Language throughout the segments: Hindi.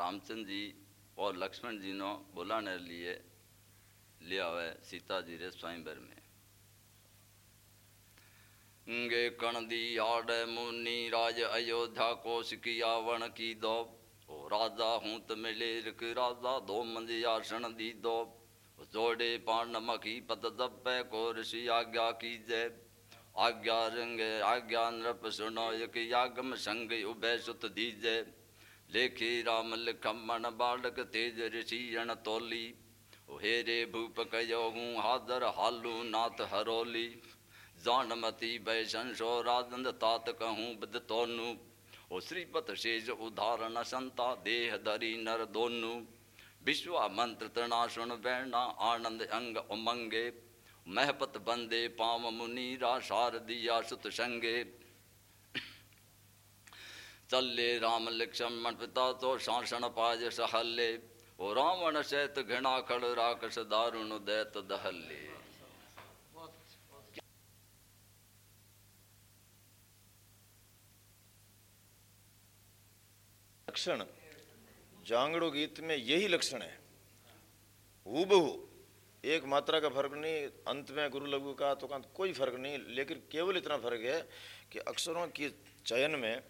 रामचंद्र जी और लक्ष्मण जी ने बुलाने लिए, ले आवे सीता जी रे स्वयंवर में। गे कण दी आड़ मुनि राज अयोध्या कोश की आवण की दो ओ राजा हूँ त मिले रिक राजा दो मंज आसन दी दो जोड़े पान मखी पत दबे को ऋषि आज्ञा की जय आज्ञा रंग, आज्ञा नृप सुनो, एक यागम संग उभय सुत दीजय लेखी राम लिखमण बालक तेज ऋषि अण तोली हेरे भूप कयो हूँ हादर हालू नाथ हरोली जानमती भय संसो राजंद तात कहूँ बद तोनु ओ श्रीपत शेष उदाहरण संता देह धरी नर दोनु विश्वा मंत्र तना सुन बैणा आनंद अंग उमंगे महपत बंदे पाम मुनीरा शारदिया सुत संगे चले राम लक्ष्मण पिता तो शासन पाज सहले ओ रावण सैत घृणा खड़ राकस दारुण दैत दहले लक्षण, जांगड़ो गीत में यही लक्षण है। हूबहू, एक मात्रा का फ़र्क नहीं, अंत में गुरु लघु का तो कोई फ़र्क नहीं, लेकिन केवल इतना फ़र्क है कि अक्षरों की चयन में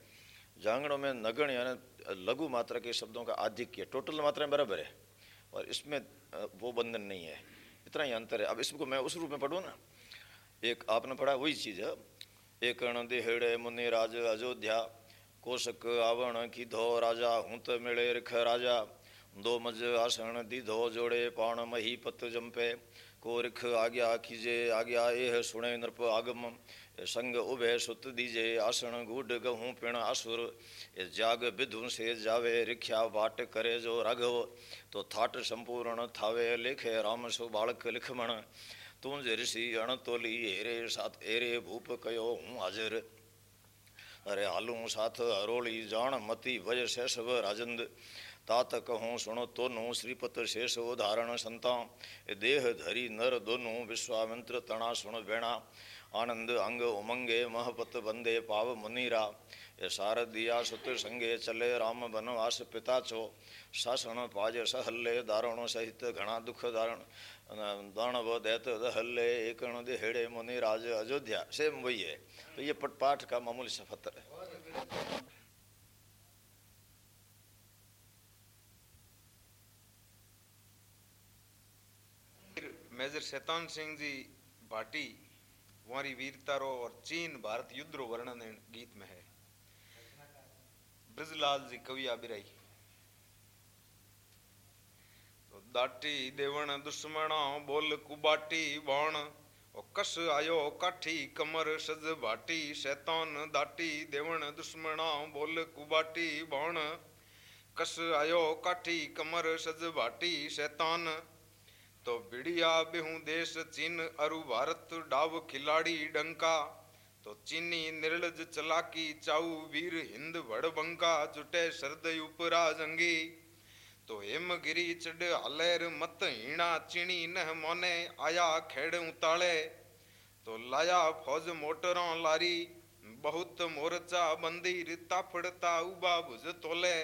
जांगड़ों में नगण यानी लघु मात्रा के शब्दों का आधिक्य टोटल मात्रा में बराबर है। और इसमें वो बंधन नहीं है। इतना ही अंतर है। अब इसको मैं उस रूप में पढ़ूँ ना। एक आपने पढ़ा, वही चीज़ है। एक देहड़े मुनि राज अयोध्या कोशक आवण की धो राजा, हूत मिले रिख राजा। दो मज आसन दीधो जोड़े पाण मही पत जंपे। को रिख आज्ञा कीजे आज्ञा एह सुणे नृप आगम संग उभे सुत दीजे आसन गूढ़ गहूँ पिण आसुर जाग विधु से जावे रिख्या बाट करे जो राघव तो थाट संपूर्ण थावे लेखे राम सु बालक लिखमण तुंज ऋषि अणतोली हेरे साथ हेरे भूप कयो हूँ हाजिर अरे हालू साथ हरोली जान मती वज शैशव राजंद तात कहूँ सुनो तोनु श्रीपत शेष उदाहरण संता। देह धरी नर दोनों, विश्वामित्र तना सुन बेणा। आनंद अंग उमंगे, महपत बंदे पाव मुनीरा। ये शारदिया सुत संगे चले, राम बनवास पिता चो। शासन पाज सहल्ले, दारणों सहित घना दुख दारण दानव दैत दहल्ले, एकण देहड़े मुनिराज अयोध्या। सेम वही है। तो ये पट पाठ का मामूली सफतर है। मेजर शैतान सिंह जी भाटी वहारी वीरतारो और चीन भारत युद्ध रो वर्णन गीत में है। ब्रजलाल जी कविया बिराई तो दाटी देवण दुश्मना बोल कुबाटी बाण, ओ कस आयो काठी कमर सज भाटी, शैतान दाटी देवण दुश्मना बोल कुबाटी बाण, कस आयो काठी कमर सज भाटी, शैतान तो बिड़िया बिहू देश चीन, अरु भारत, डाव खिलाड़ी डंका। तो चीनी निर्लज चलाकी चाऊ वीर हिंद बंका जुटे शरद उपरा जंगी तो हेमगिरी चढ़ हलेर मत हीणा चिणी नह मोने, आया खेड़ उताले। तो लाया फौज मोटरों लारी, बहुत मोर्चा बंदीर ताफड़ता उबा भुज तोले।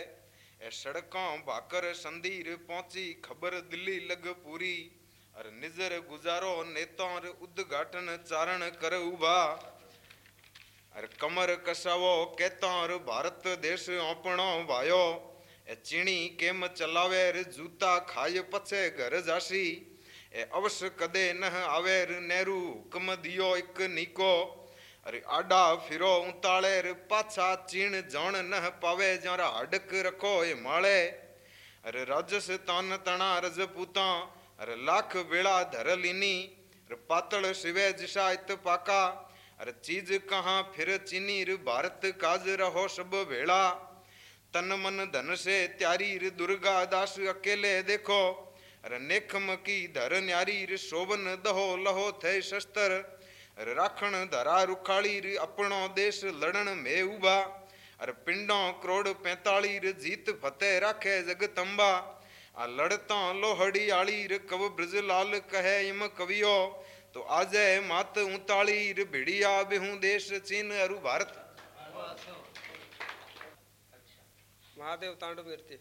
सड़कों भाकर संदीर पहुँची, खबर दिल्ली लग पूरी। अर निजर गुजारो नेतार उद्घाटन चारण कर उबा अर कमर कसावो केतार भारत देश अपनो भायो। ए चीणी केम चलावेर जूता खाय पछे घर जासी ए अवश्य कदे न आवेर नेहरू, हुक्म दियो एक निको। अरे आडा फिरो उताड़ेर पाछा चीण जण न पावे, जरा हडक रखो ए माळे। अरे राजस राजस्थान तना रजपूता अरे लाख बेड़ा धर लीनी अरे पातल शिवे जिशा इत पाका। अरे चीज़ कहाँ फिर चीनी रे भारत काज रहो सब भेड़ा तन मन धन से त्यारी रे दुर्गा दास अकेले देखो। अरे नेखम की धर न्यारी रे शोभन दहो, लहो थे शस्त्र। राखण धरा रुखाली रि अपनो देश लड़न में उबा अर पिंडो करोड़ पैंताली रि जीत फतेह रखे जग तंबा। आ लड़ता लोहड़ी आली रि कव ब्रज लाल कहे इम कवियो। तो आजे मात उताली रि भिड़िया बिहू देश चीन अरु भारत। महादेव तांडव मूर्ति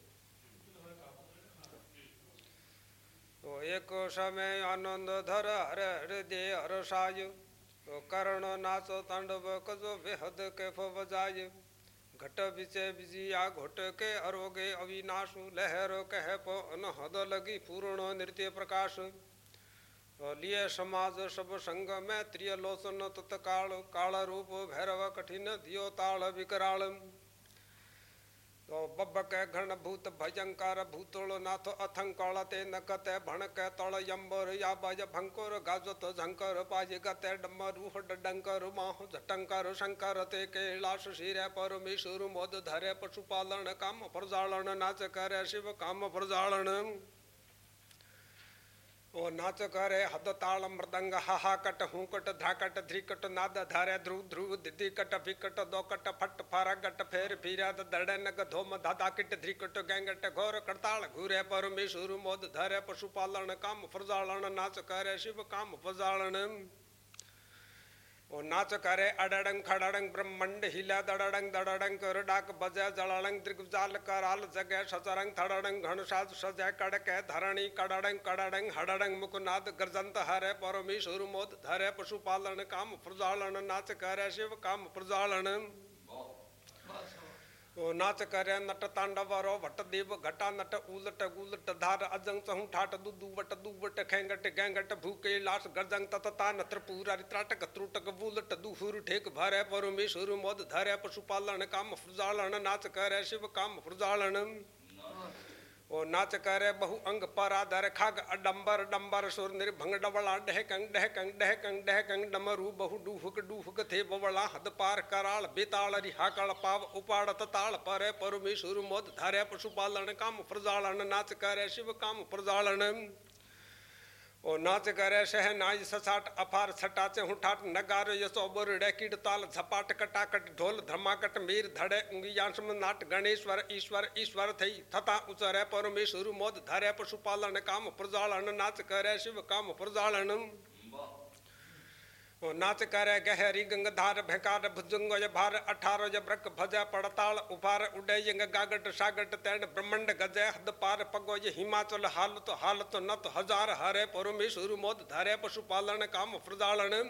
तो एक समय आनंद धर हर हृदय हर सायु। तो करण नाच तांडव कजो बेहद कैफ बजाय। घट बिचे बिजिया घोट के अरोगे अविनाश, लहर कह पद लगी पूर्ण नृत्य प्रकाश। तो लिए समाज सब संग में त्रियलोचन तत्काल काल रूप भैरव कठिन दियो ताल विकराल। तो बब्बक घन भूत भयंकर भूतोड़ नाथ अथंकल ते नकत भणक तल यंबर या बज भंकुर गाजत झंकर पाज गत गते डमरू डंकर माह झटंकर शंकर ते कैलाश शिर परमेश्वर मोद धरे पशुपालन, काम प्रजालन नाच कर शिव, काम प्रजालन ओ नाच करे, हद ताल मृदंग हाहा कट हुकट, धाकट ध्रिकट नाद धारे ध्रुव ध्रुव दिदी कट विकट दो कट फट फारा गट फेर फिरा दड़े नग धोम धादा किट ध्रिकट गैंगट, घोर, करताल, घूरे, परमेश्वर, मोद, धरे, पशुपालन, काम, फरजालन, नाच करे, शिव, काम फजालन ओ नाच करे, अडडंग, खड़डंग, ब्रह्मंड, हिला, दड़डंग दड़डंग कर डाक बजे जड़डंग दिग्जाल कराल, जगे सचरंग थड़डंग, घनसाज सजय कड़के, धरणी, कड़डंग कड़डंग, हड़डंग, मुकुनाद, गर्जंत, हरे परमेश्वर मोद धरे, पशुपालन, काम प्रजालन नाच करे, शिव, काम प्रजालन नाच कर नट तांडवरो वट देव घटा नट उलट गुलट धार अजंग चहु ठाट दुदु वट दुवट खेंगट गैंगट भूके लाश गजंग तत तान पूरा त्राटक त्रुटक बुलट दुहुर ठेक भर परमेश्वर मोद धर पशुपालन काम फुजालन नाच कर शिव काम फुजालन ओ नाच करे बहु अंग पराधर खाग अडम्बर डम्बर सुर निर्भंग डबला डह कंग डह कंग डह कंग डह कंग डमरू, बहु डूहुक डूहुक थे बवला हद पार कराल, बेताल रिहाकल पाव उपाड़ ताल, परे परमेश्वर मोद धरे, पशुपालन, काम, प्रजालन, नाच करे शिव, काम, प्रजालन। ओ नाच करे शह नाज ससाट अफार सटाचे हुठाट नगार यसो बुर कीड ताल झपाट कटाकट ढोल धमाकट मीर धड़े उंगी उंगियांशम नाट गणेश्वर ईश्वर ईश्वर थई थता उचरे परमेश्वर मोद धरे पशुपालन काम प्रजालन नाच करे शिव काम प्रजालन नाच करे गहरी गंगधार भेकार भुजंग भार, अठारो ब्रक भज पड़ताल, उभार उडे यंग गागट सागट तैण ब्रह्मंड गज हद पार पगो ये हिमाचल हालत हालत नत हज़ार हरे परमेश्वर मोद धरे पशुपालन काम प्रजालन।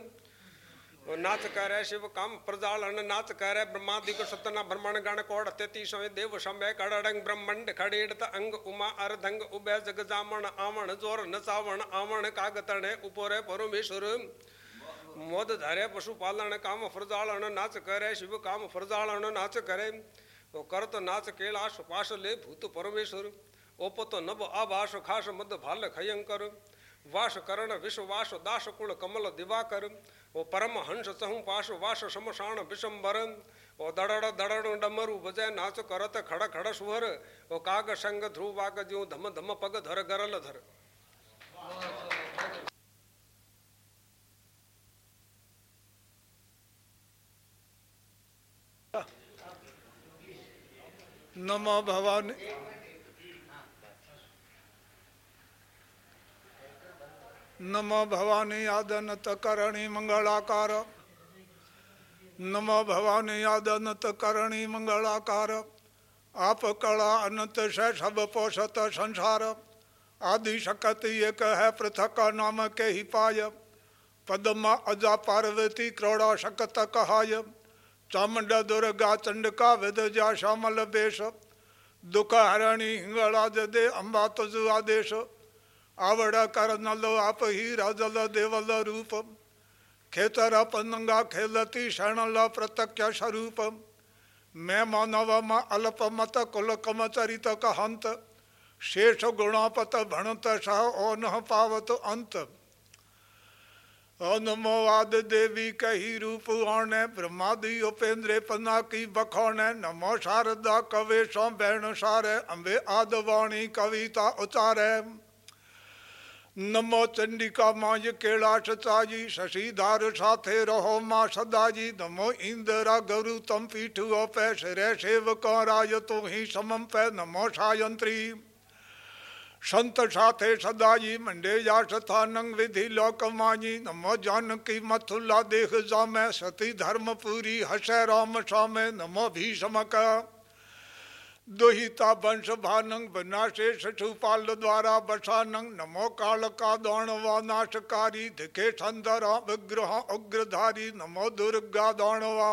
नाच करे शिव काम प्रजालन, नाच करे ब्रह्मादिक सतना ब्रह्मण गण कोड़ तेतीस देव समय कड़ंग ब्रह्मंड खड़ेड़त अंग उमा अर्धंग उबे जग जामण आवण ज़ोर नचावण आवण कागतणे उपोरे परमेश्वर મોદ ધારે પશુપાલન કામ ફરજાળણ નાચ કરે શિવ કામ ફરજાળણ નાચ કરે તો કરત નાચ કેળાશ પાશ લે ભૂત પરમેશ્વર ઓપત નબ આભાસ ખાસ મદ ભાલ ખયંકર વાસ કરણ વિશ્વાસ દાસ કુળ કમલ દિવાકર ઓ પરમ હંસ ચહું પાશ વાસ શમશાણ વિશંબર ઓ દડડ દડડ ડમરું ભજે નાચ કરત ખડ ખડ સુહર ઓ કાગ સંગ ધ્રુવ વાગ જ્યું ધમ ધમ પગ ધર ગરલ ધર नमो भवानी। नमो भवानी आदनत करणी मंगलाकार। नमो भवानी आदनत करणी मंगलाकार। आप कला अनंत सब पोषत संसार। आदि शक्ति एक है पृथक नाम के ही पाय। पदमा अजा पार्वती क्रोड़ा शकत कहाय। चामुंड दुर्गा, चंडका विदजा श्यामल बेश दुख हरणी हिंगला दे, अंबा तुझ आदेश। आवड़ कर नलो आप ही राजल देवल रूप। खेतर पनंगा खेलती शरणल प्रत्यक्ष स्वरूप। मैं मानव म अल्प मत कुल कम चरित कहंत। शेष गुणापत भणत सह ओ न पावत अंत। नमोवाद देवी कही रूप आणे ब्रह्मादि उपेंद्र पन्ना की बखौणे नमो शारदा कवे सो बैण सारे, अम्बे आदवाणी कविता उचारे। नमो चंडिका माँ ये कैलाश शशिधार साथे रहो माँ सदाजी नमो इंदिरा गुरु तम पीठु पे सिरे सेवक राय तो ही समम पे, नमो सायंत्री संत साथे सदाई मंडे जा स्थानंग विधि लोक माजी नमो जानकी मथुला देख जामे, सती धर्मपुरी हसे राम सामे। नमो भीष्म दुहिता वंश भानंग बनाशे शशुपाल द्वारा बसानंग। नमो काल का दौण व नाशकारी, धिके संदर विग्रह उग्रधारी। नमो दुर्गा दौणवा।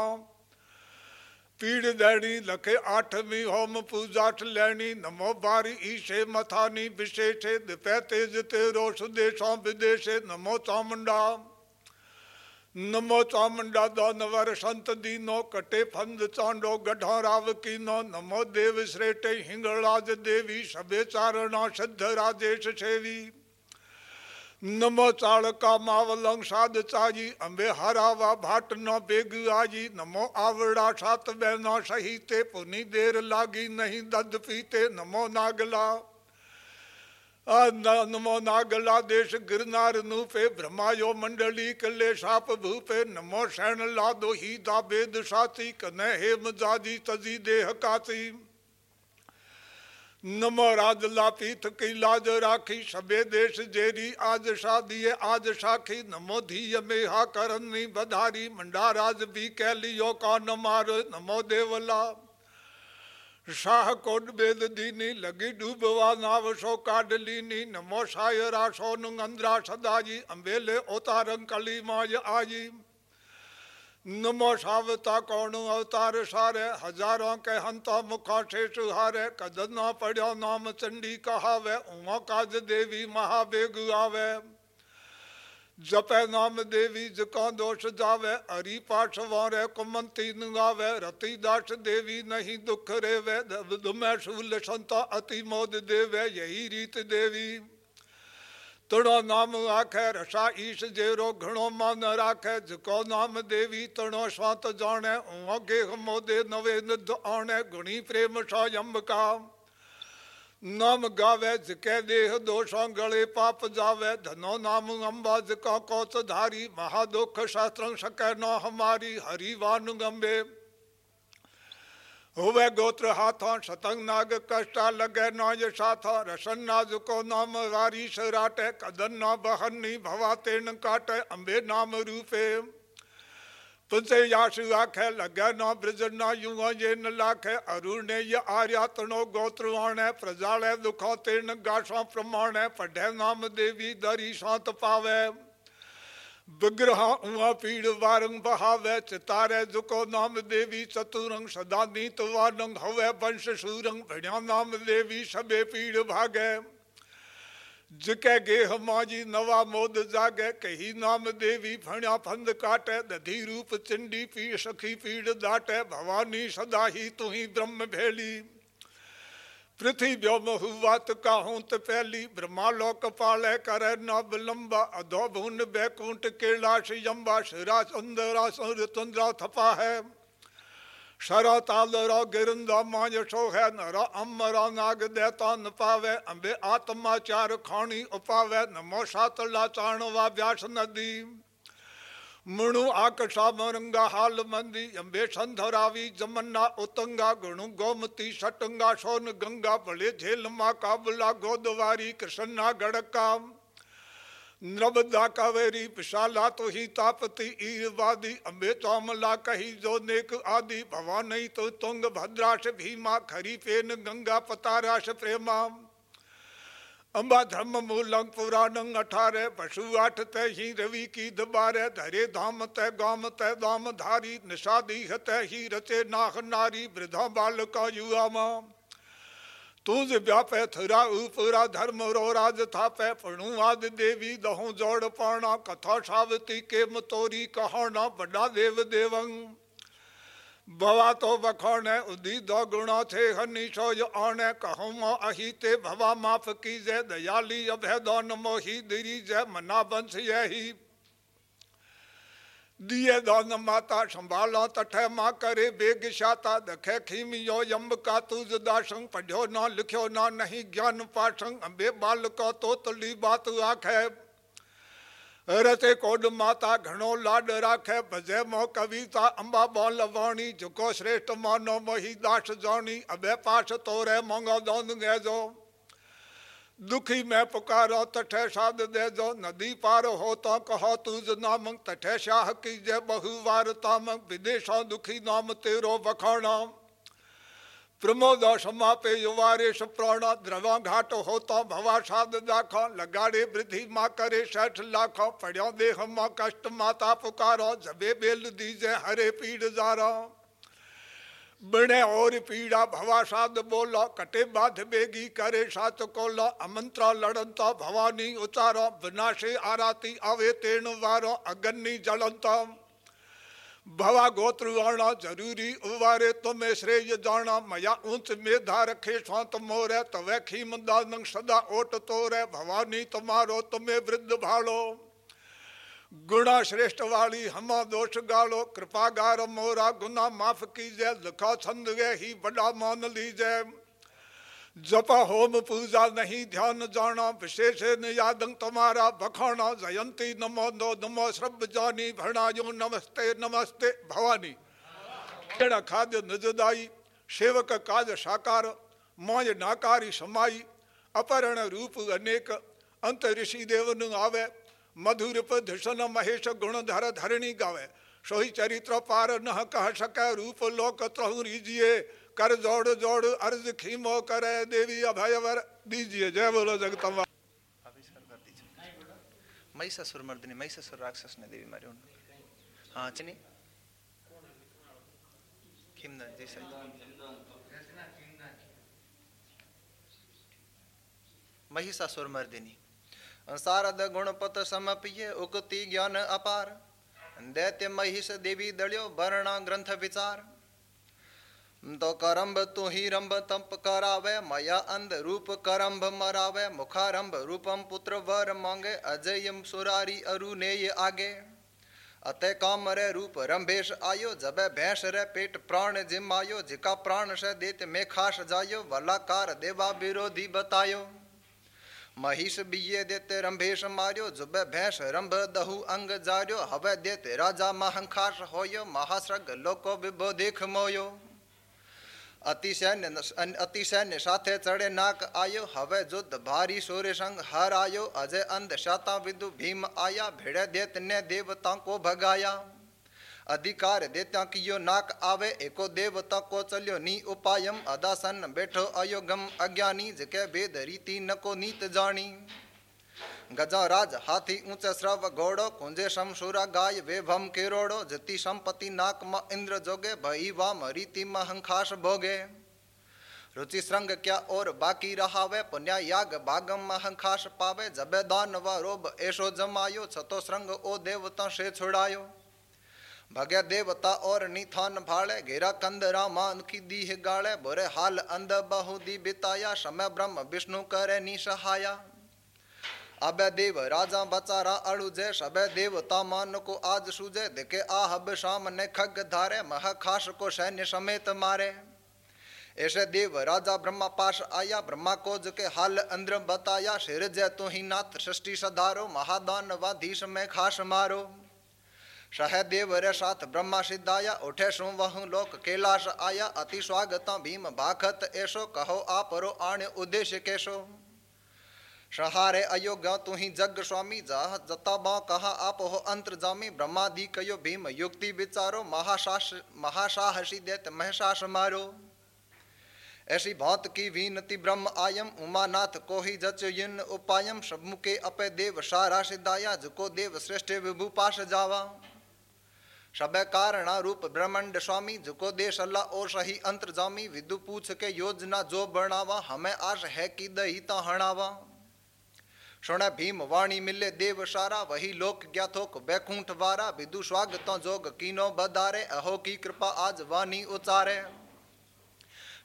पीड़ दैणी लखे आठवीं होम पूजा लैणी। नमो बारी ईशे मथानी, विशेषे दिपै तेज ते रोष देशों विदेशे। नमो चामुंडा। नमो चामुंडा दानवर संत दीनो, कटे फंद चांडो, गढ़ो राव कीनो। नमो देव श्रेटे हिंगलाज देवी सबे चारणा सिद्ध राजेश सेवी। नमो चाड़का मावलंग साध चाजी अंबे हरावा भाट न बेग आजी नमो आवड़ा सात बहना सही ते पुनी देर लागी नहीं दद पीते नमो नागला नमो नागला देश गिरनार नूपे ब्रह्मायो मंडली कले साप भूपे नमो शैन लादो ही दा बेद साती कने हेम जादी तजी देह काती नमो राज लापीथ की लाज राखी सबे देश जेरी, आज शादी आज साखी नमो धीय में हा करनी बधारी मंडाराज भी कह लियो का न मार नमो देवला। शाह कोड बेद दीनी, लगी डूबवा नाव सो काड लीनी। नमो सायरा सोन अंद्रा सदाजी अंबेले ओतारंग कली माज आजी नमो सावता कौण अवतार सारे, हज़ारों के हंता मुखा से सुहारे कदना पढ़ो नाम चंडी कहावे, उमा काज देवी महाबेग आवे। जपे नाम देवी जका दोष जावे हरि पाठ वारे कुमंती नुगावे, रति दास देवी नहीं दुख रेवे दुमे शूल संता अति मोद देवे, यही रीत देवी। तणो नाम आखे, रसा ईश जेरो घणो मान राखे, जको नाम देवी तणो स्वात जाने उहो गेह मोदे नवे निध आणे गुणी प्रेम सा यम्बका नाम गावे, जिके देह दोषों गले पाप जावे, धनो नाम अम्बा जिका कोच धारी महादुख शास्त्र सके न हमारी हरिवान गंबे हुवे गोत्र हाथों सतंग नाग कष्टा लगे न यशाथा रसन नाज को नाम वारी सराटे कदन न बहनी भवा तेन काटे अंबे नाम रूपे। तुझसे याशु आखे, लगे न ब्रज, न युवा ये न लाखे, अरुण ये आर्या तनो गोत्र आणे, प्रजाले दुखो तेन गाशो प्रमाणे, पढ़े नाम देवी दरी शांत पावे। विग्रह पीड़ वारंग बहावे चितारे जुको नाम देवी चतुरंग सदा नीत वारंग हवे वंश सूरंग भड़िया नाम देवी सबे पीड़ भागे जिके गेह माजी नवा मोद जागे, कही नाम देवी फणिया फंद काटे, दधी रूप चिंडी पीड़ सखी पीड़ दाटे, भवानी सदा ही तु ही ब्रह्म भेली। पृथ्वी व्योम हुआत काहुत पहली ब्रह्मालोक पाले करे न विलंबा अधो भून बैकुंठ कैलाश यम्बा, शिरा चंद्रा तुंद्रा थपा है। शरा ताल रो गिरंदा मांज सो है, नर अमरा नाग देता न पावे, अंबे आत्मा चार खाणी उपावे, नमो सातला चाणवा व्यास नदी। मुणु आकशा मरंगा हाल मंदी अंबे संधरावी, जमन्ना उतंगा, गुणु गोमती, सटंगा, सोन गंगा बड़े झेल मा काबुला, गोदवारी, कृष्णा गड़का नबदा कावेरी, विशाला तो ही तापति, ईरवादी, अम्बे चौमला कही, जो नेक आदि भवानी तो तुंग भद्राश भीमा खरी पेन गंगा पताराश प्रेमा अंबा धर्म मूलंग पुराणंग अठारे पशु आठ तय ही रवि की दबारे धरे धाम तय गाम तय दाम धारी, निषादी तय ही रचे नाह नारी, वृद्धा बालका युवा माँ तुझ व्यापे थरा ऊपरा धर्म रो राज थापे आदि देवी दहु जोड़ पाणा, कथा सावती के मतोरी कहाना बड़ा देव देवंग भवा तो बखोने उदी दो गुणो थे हनी सो जो आने कहूँ अही ते भवा माफ़ की जय दयाली अभय दोन मोही दिरी जय मना बंश यही। दिए दोन माता संभालो, तठे माँ करे बेग शाता, दखे खीमियो यम्ब का तुझ दासंग पढ़ो ना लिखो ना नहीं ज्ञान पासंग, अम्बे बाल को तो तली बात आखे। रते कोड माता घणो लाड राखे, भजे मो कविता अंबा बोल वाणी झुको श्रेष्ठ मानो मोही दास जानी अबे पास तोरे मोंगो दोन गेजो। दुखी मैं पुकारो तठे साध दे जो नदी पार हो तो कहो तुझ नाम, तठे शाह की जय बहुवार ताम, विदेशों दुखी नाम तेरो प्रमोद प्रमोदासमापे युवारेश सुप्राण द्रवा घाट होता भवा साध दाख लगाड़े वृद्धि मा करे सठ लाख पढ़ो देह मा कष्ट माता पुकारो जबे बेल दीजे हरे पीड़ जारा बिणे और पीड़ा भवा साध बोलो कटे बाध बेगी करे सात कोला अमंत्र लड़नता भवानी उतारो बिनाशे आराती आवे तेण वारो अगन्नी जलंता भवा गोत्र वाणा ज़रूरी उवारे तुम्हें श्रेय जाना मया ऊंच मेधा रखे स्वांत मोरे, तवे खीम दानंग सदा ओट तोरे। भवानी तुम्हारो तुम्हें वृद्ध भालो। गुणा श्रेष्ठ वाली हमा दोष गालो। कृपा गार मोरा, गुना माफ़ कीजे, लिखा छंद ही बड़ा मान लीजे। जपा होम पूजा नहीं, ध्यान जाना विशेष यादं तुम्हारा बखाना, जयंती नमो नो नमो श्रभ जानी, भरणायो नमस्ते नमस्ते भवानी। केड़ा खाद्य निजदाई, सेवक काज साकार मौज नाकारी समाई, अपहरण रूप अनेक, अंत ऋषि देवन आवे मधुरप धिषण महेश गुणधर धरणी गावे। सोही चरित्र पार न कह सके रूप लोक त्रहु रीजिए कर जोड़ जोड़ अर्ज़ खीमो करे, देवी अभय वर, दीजिए जय बोलो जगतम्बा महिषासुर मर्दिनी महिषासुर राक्षस ने देवी मारी उन्होंने। हाँ चनी खिमना जी सही महिषासुर मर्दिनी सारद गुणपत समपिय, उक्ति ज्ञान अपार। दैत्य महिष देवी दलियो वर्णा ग्रंथ विचार। तो करम्भ तू तो ही रंभ तंप करावे, मया अंध रूप करम्भ मरावे। मुखारंभ रूपम पुत्र वर मांगे अजय सुरारी अरु ने ये आगे। अतः काम रे रूप रंभेश आयो, जब भैंस रे पेट प्राण जिम आयो, जिका प्राण से देत में खास जायो, वलाकार देवा विरोधी बतायो। महिष बिये देते रंभेश मार्यो जुब भैंस रंभ दहु अंग जार्यो हवे देते राजा महंखास होयो महासृग लोको विभो देख मोयो। અતિશૈન્ય અતિશૈન્ય સાથે ચડે નાક આયો હવે જુદ્ધ ભારી સૂર્ય સંગ હર આયો અજય અંધ શાતા વિદુ ભીમ આયા ભેડે દેત ને દેવતા કો ભગાયા અધિકાર દેતા કિયો નાક આવે એકો દેવતા કો ચલ્યો ની ઉપાયમ અદાસન બેઠો અયોગમ અજ્ઞાની જકે ભેદ રીતિ નકો गजा राज हाथी ऊँचे श्रव घोड़ो कुंजे शमशूरा गाय, वेभम केरोड़ो, जति संपति नाक म इंद्र जोगे, भई वाम रीति महंखास भोगे। रुचि श्रृंग क्या और बाकी रहावे पुण्या याग बागम महंखास पावे, जबे दान व रोब ऐशो जमायो छतो श्रृंग ओ देवता से छुड़ायो। भगे देवता और निथान भाड़े, घेरा कंद रामान की दीह गाड़े, बुरे हाल अंध बहु दी बिताया समय ब्रह्म विष्णु करे निसहाया अबे देव, राजा बचारा अड़ु जय सबे देवता मान को आज सूझे देखे आ हब शाम ने खग धारे, मह खास को सैन्य समेत मारे। ऐसे देव, राजा ब्रह्मा पास आया, ब्रह्मा को के हाल अंद्र बताया, सिर जय तो ही नाथ सृष्टि सधारो महादान वाधीश में खास मारो। सहदेव रे साथ ब्रह्मा सिद्धाया, उठे सु वह लोक कैलाश आया, अति स्वागत भीम भाखत ऐसो, कहो आपरो आण उद्देश्य कैसो। सहारे अयोग्य तू ही जग स्वामी जता कहा आप हो अंतर जामी ब्रह्मादि कयो भीम, युक्ति विचारो, महाशास, महासाहसी देत महसास मारो। ऐसी भांत की वीनति ब्रह्म आयम, उमानाथ को ही जच युन उपायम, सब मुके अपे देव सारा सिद्धाया जको देव श्रेष्ठ विभु पास जावा। सबे कारणा रूप ब्रह्मंड स्वामी, जको देश अल्लाह और सही अंतर जामी विदु पूछ के योजना जो बनावा, हमें आश है कि दही ता हणावा। सुण भीम वाणी मिले, देव सारा, वही लोक ज्ञाथोक, बैकुंठ वारा विदु स्वागत जोग कीनो बदारे अहो की कृपा आज वाणी उचारे।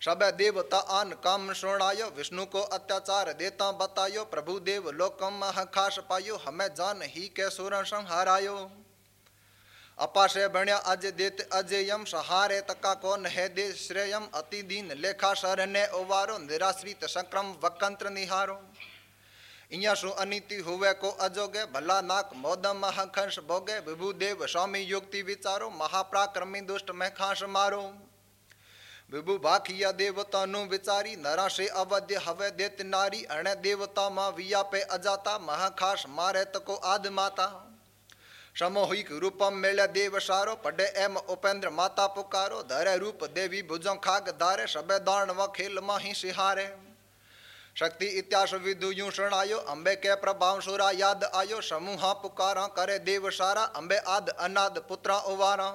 सब देवता आन काम सुनायो विष्णु को अत्याचार देता बतायो, प्रभु देव लोकम खास पायो, हमें जान ही के सुर संहारायो। अपाशे बण्या, अज देत अजयम, सहारे तका कौन है दे श्रेयम, अति दीन लेखा शरण्य ओवारो निराश्रित, संक्रम वकंत्र निहारो। इं शु अनिति को अजोगे भला नाक मोदम महाखंश भोगे विभुदेव स्वामी युक्ति विचारो महाप्राक्रमी दुष्ट में खांस मारो विभु भाखिया देवता नु विचारी नराशे अवध्य हवे देत नारी अणे देवता माँ विया पे अजाता महाखास मारे तको आद माता समोहिक रूपम मेले देव सारो पढ़े एम उपेंद्र माता पुकारो धरे रूप देवी भुजो खाग धारे सबे दाण व खेल माही सिहारे शक्ति इत्यास विदु यूँ शरणायो, अंबे के प्रभाव सुरा याद आयो, समूहा पुकारा करे देव सारा, अंबे आद अनाद पुत्रा उवारा।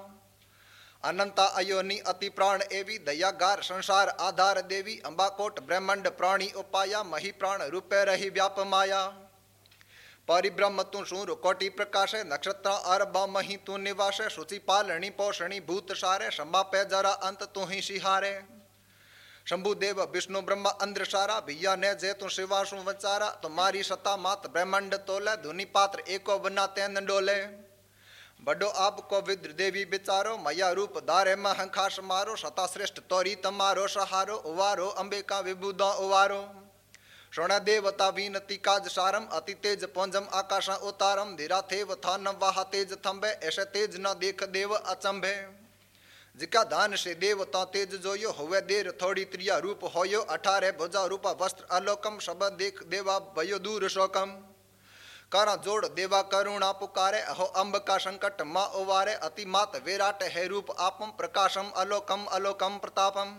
अनंता अयोनि अति प्राण एवी, दयागार संसार आधार देवी, अंबाकोट ब्रह्मंड प्राणी उपाया, मही प्राण रूपे रही व्याप माया। परिब्रह्म तू सूर कोटि प्रकाशे, नक्षत्र अरब मही तू निवासे शुचि पालणी पोषणी भूत सारे, संभापे जरा अंत तू ही सिहारे। शंभु देव, विष्णु ब्रह्म अंद्र सारा, भैया ने जे तू शिवासु वचारा तुम्हारी सता मात ब्रह्मंड तोले, धुनि पात्र एको बना तेन डोले। बड़ो आप को विद्र देवी बिचारो, मैया रूप धारे में मारो, सता श्रेष्ठ तोरी तमारो, सहारो, उवारो, अंबिका विबुदा उवारो। शोण देवता वीनति काज सारम, अति तेज पोंजम आकाश उतारम, धीरा थेव थानम, वाहा तेज थंबे ऐसे तेज न देख देव अचंभे। जिका दान से देवता तेज जोयो हुए देर थोड़ी त्रिया रूप होयो। अठारे भुजा रूपा वस्त्र अलोकम सब देख देवा भयो दूर शोकम। करा जोड़ देवा करुणा पुकारे, अहो अंब का संकट माँ उवारे। अति मात विराट है रूप आपम, प्रकाशम अलोकम अलोकम प्रतापम।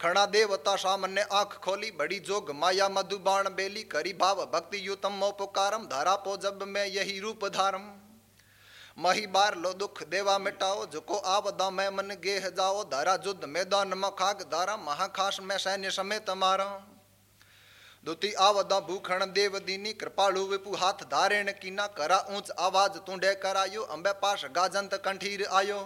खड़ा देवता सामने आँख खोली, बड़ी जोग माया मधुबाण बेली। करी भाव भक्ति युतम, मो पुकारम, धारा पो जब मैं यही रूप धारम। मही बार लो दुख देवा मिटाओ, झुको आवदा मैं मन गेह जाओ। धारा जुद्ध मैदान में खाग धारा महाखास में सैन्य समेत मारा। दुति आवदा भूखण देव दीनी, कृपालु विपु हाथ धारेण कीना, करा ऊंच आवाज़ तुंडे करायो, अंबे पास गाजंत कंठीर आयो।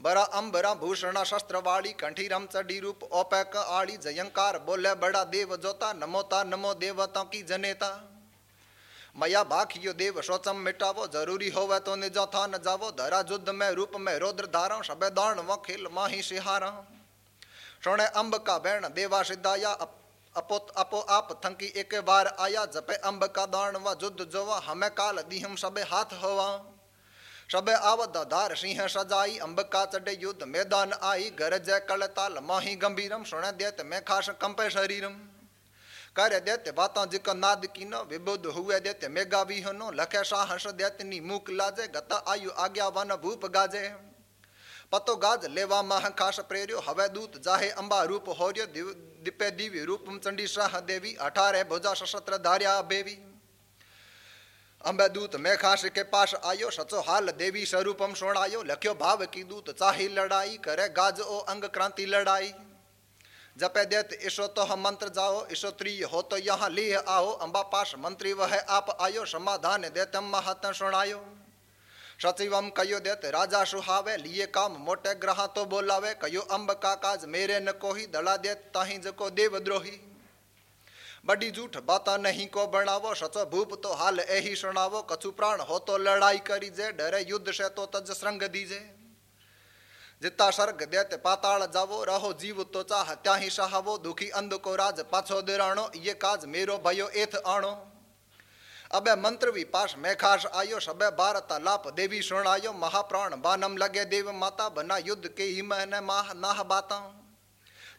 बरा अंबरा भूषणा शस्त्र वाली कंठीरम चढ़ी रूप ओपैक आड़ी, जयंकार बोले बड़ा देव जोता नमोता नमो देवता की जनेता। मया भाखियो देव शोचम मिटावो, ज़रूरी होवे तो निजो था न जावो। धरा युद्ध में रूप में रौद्र धारा सबे दान व खिल माही सिहारा सोने अंब का बैण, देवा सिद्धाया, अपो अपो आप थंकी एक बार आया। जपे अंब का दान व युद्ध जोवा, हमें काल दी हम सबे हाथ होवा। सबे आवद धार, सिंह सजाई, अंब का चढ़े युद्ध मैदान आई। घर जय कलताल, माही गंभीरम सुने देत मैं खास कंपे शरीरम। कर देते बाता जिक नाद कीनो विबुद हुए देते, मेगा विहनो, लखे साहस देतनी मूक लाजे, गता आयु आज्ञा वन भूप गाजे। पतो गाज, लेवा माह खास प्रेरियो, हवे दूत जाहे अंबा रूप होर्यो दिपे दिव्य रूपम चंडी शाह देवी, अठारे भुजा सशस्त्र धार्या बेवी। अंबे दूत मेघास के पास आयो, सचो हाल देवी स्वरूपम सोणायो लख्यो भाव की दूत, चाही लड़ाई करे, गाज ओ अंग क्रांति लड़ाई। जपे देत ईशो तो हम मंत्र जाओ ईशो त्रिय हो तो यहाँ लीह आओ, अम्बा पास मंत्री वह आप आयो, समाधान देतम महत सुनायो। सचिवम कयो देत, राजा सुहावे, लिए काम मोटे ग्रह तो बोलावे, कयो, अम्ब का काज मेरे न कोही दड़ा देत ताही जको देवद्रोही बड़ी झूठ बाता नहीं को बनावो, सचो भूप तो हाल यही सुनावो, कछु प्राण हो तो लड़ाई करी जे डरे युद्ध से तो तज श्रृंग दीजे। जिता सर्ग देते पाताल जावो, रहो जीव तो त्या ही सहावो दुखी अंध को राज, पाछो दिराणो, ये काज मेरो भयो एथ आणो। अबे मंत्र भी पास मेखास आयो सबे भारत लाप देवी सुनायो महाप्राण बानम लगे देव माता, बना युद्ध के ही मैंने माह नाह बाता।